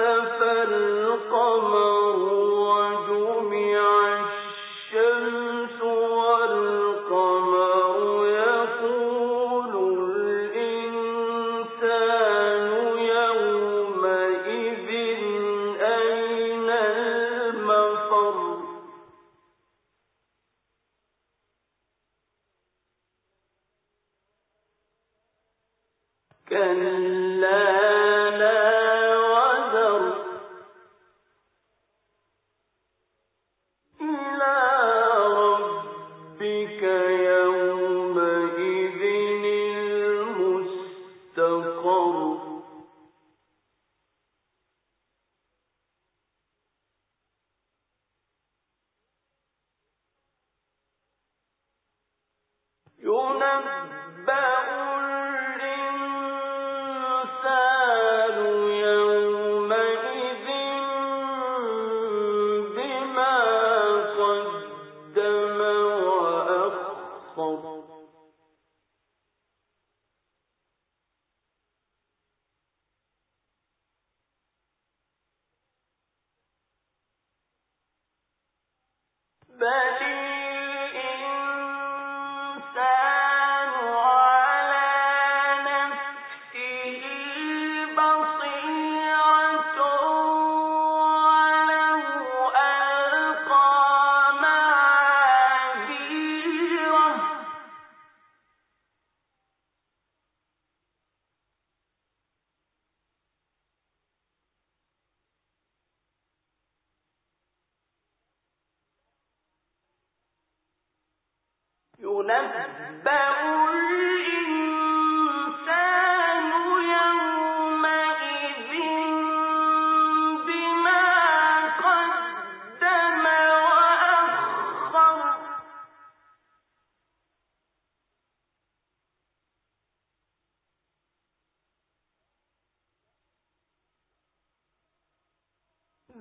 اخْتَفَى الْقَمَرُ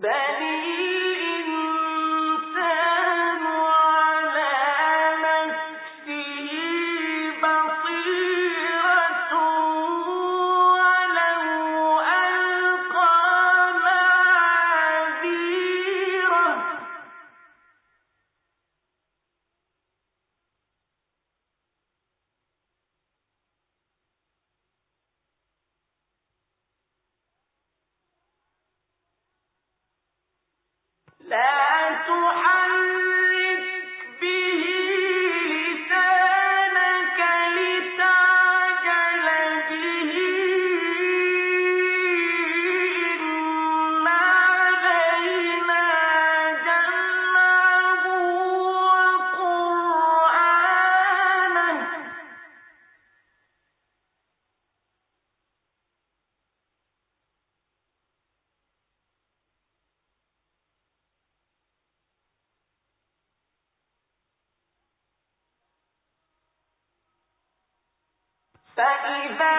بَلِي فإذا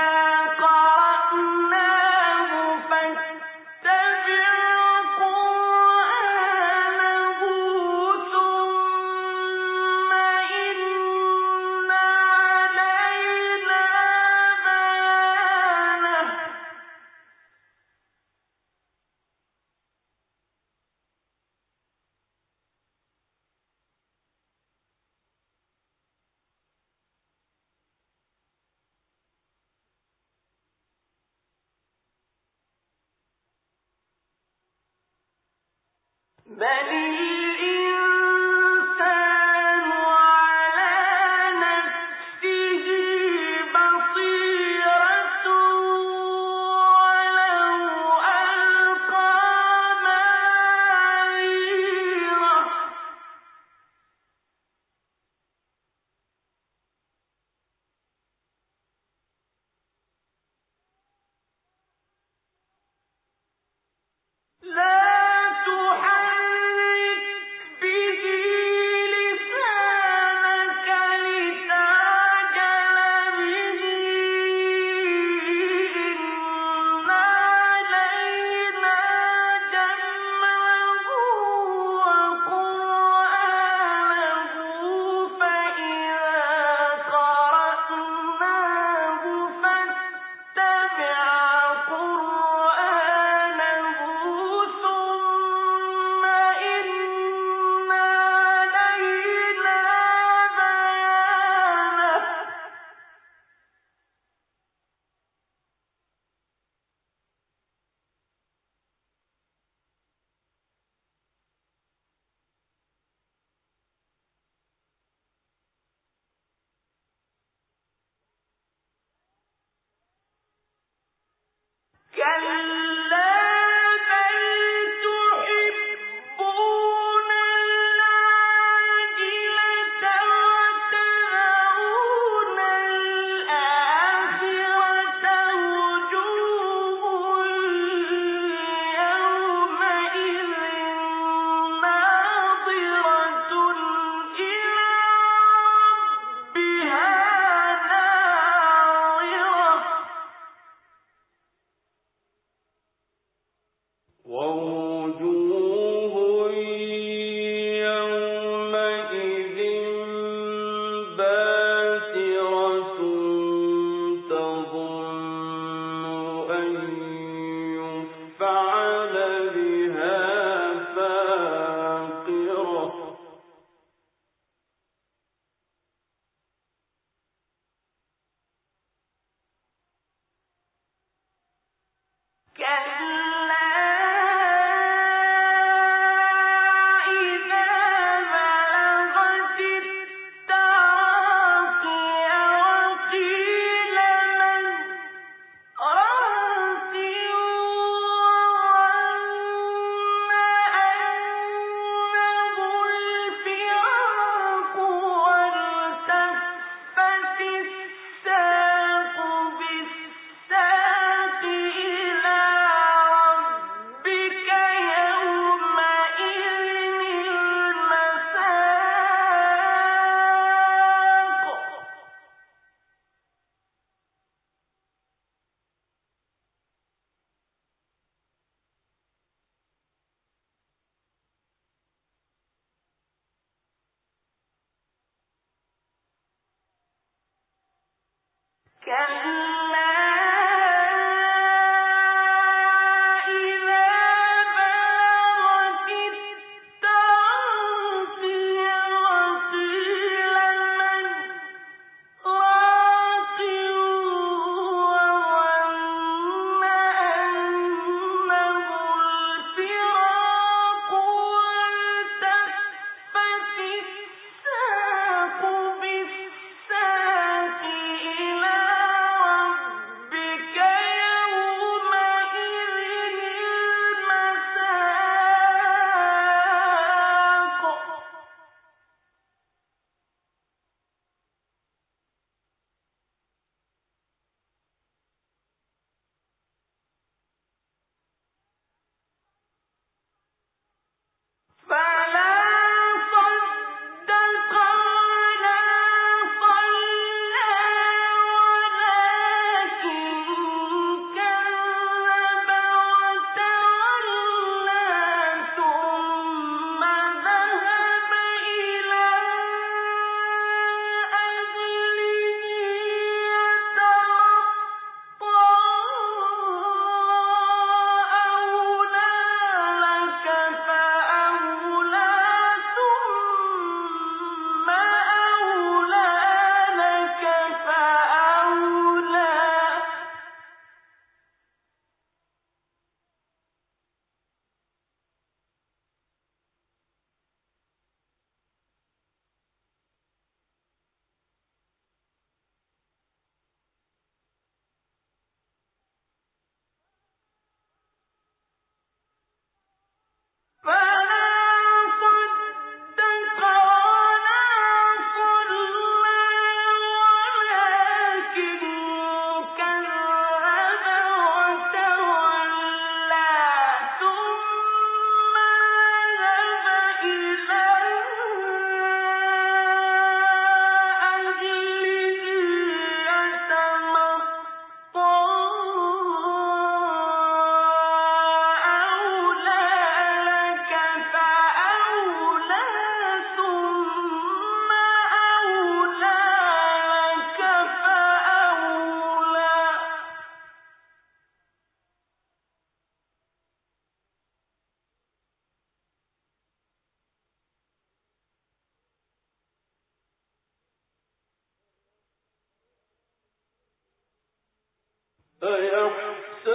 أليس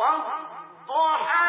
والضحى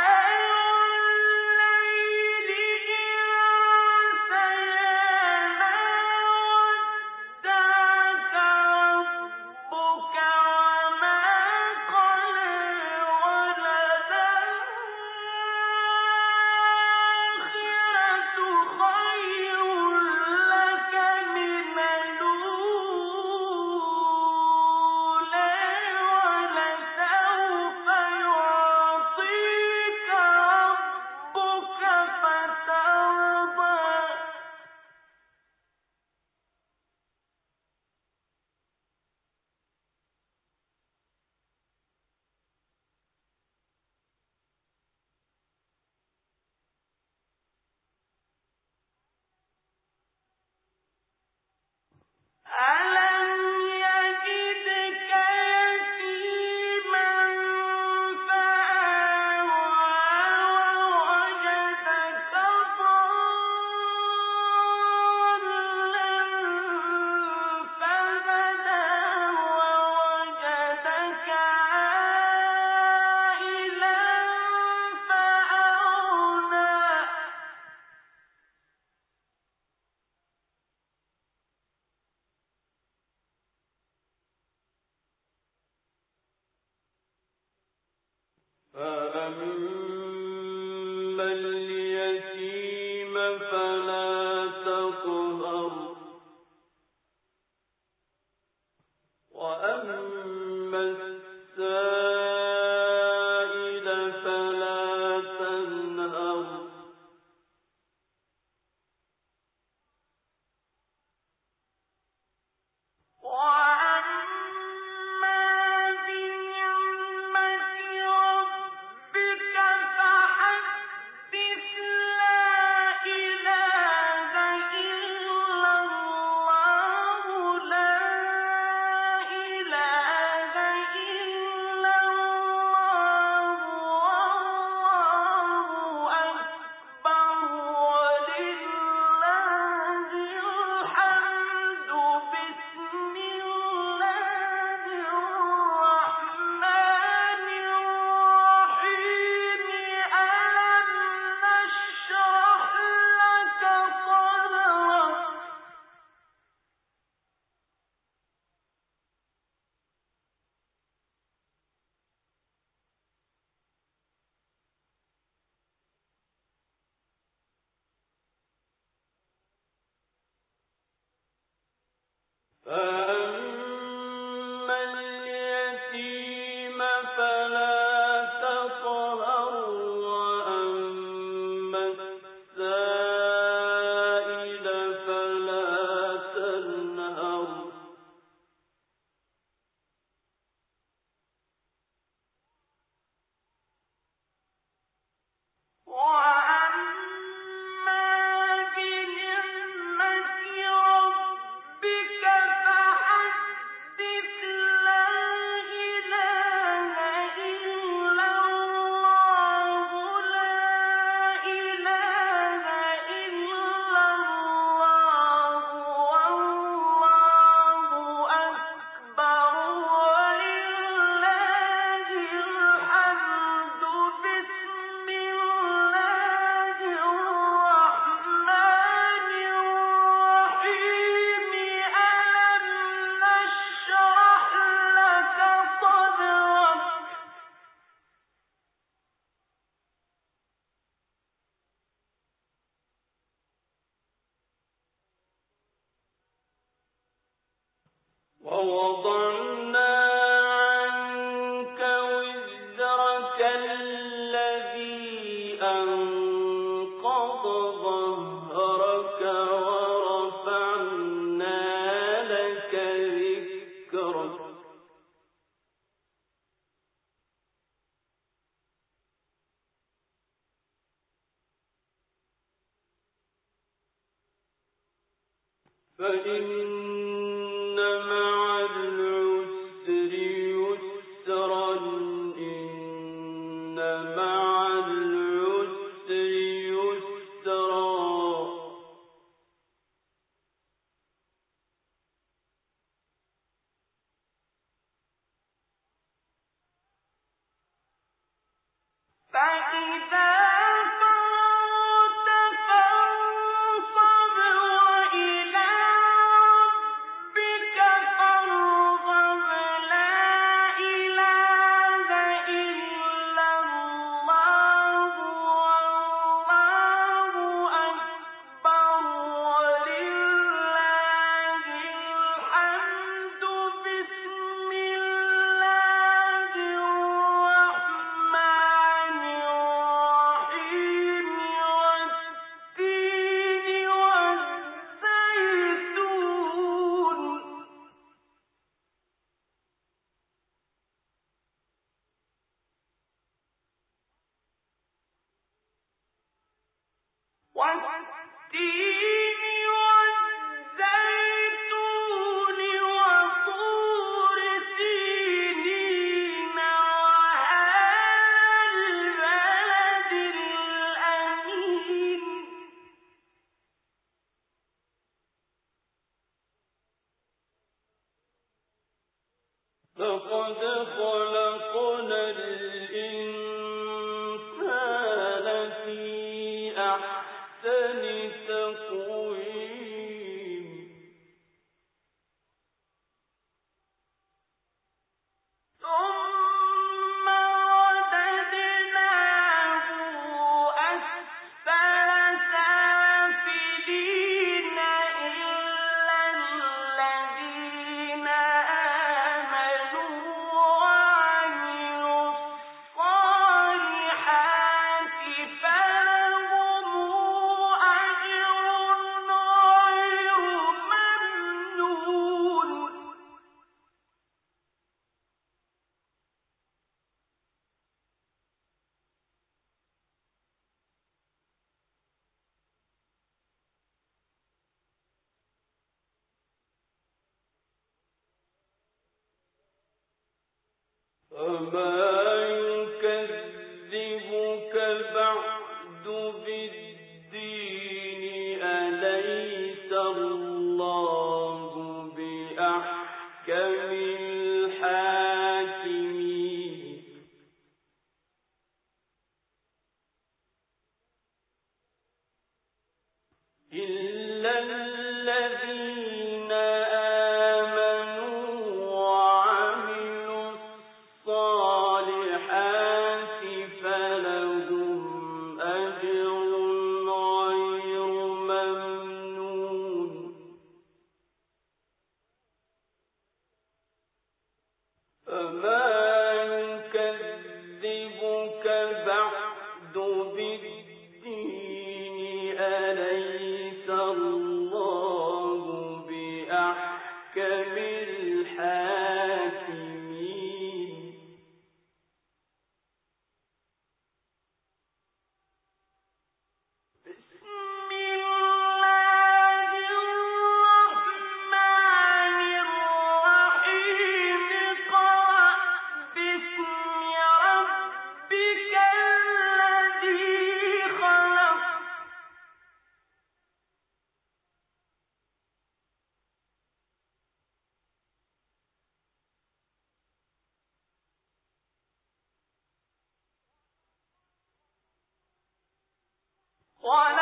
خلق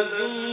يؤمنون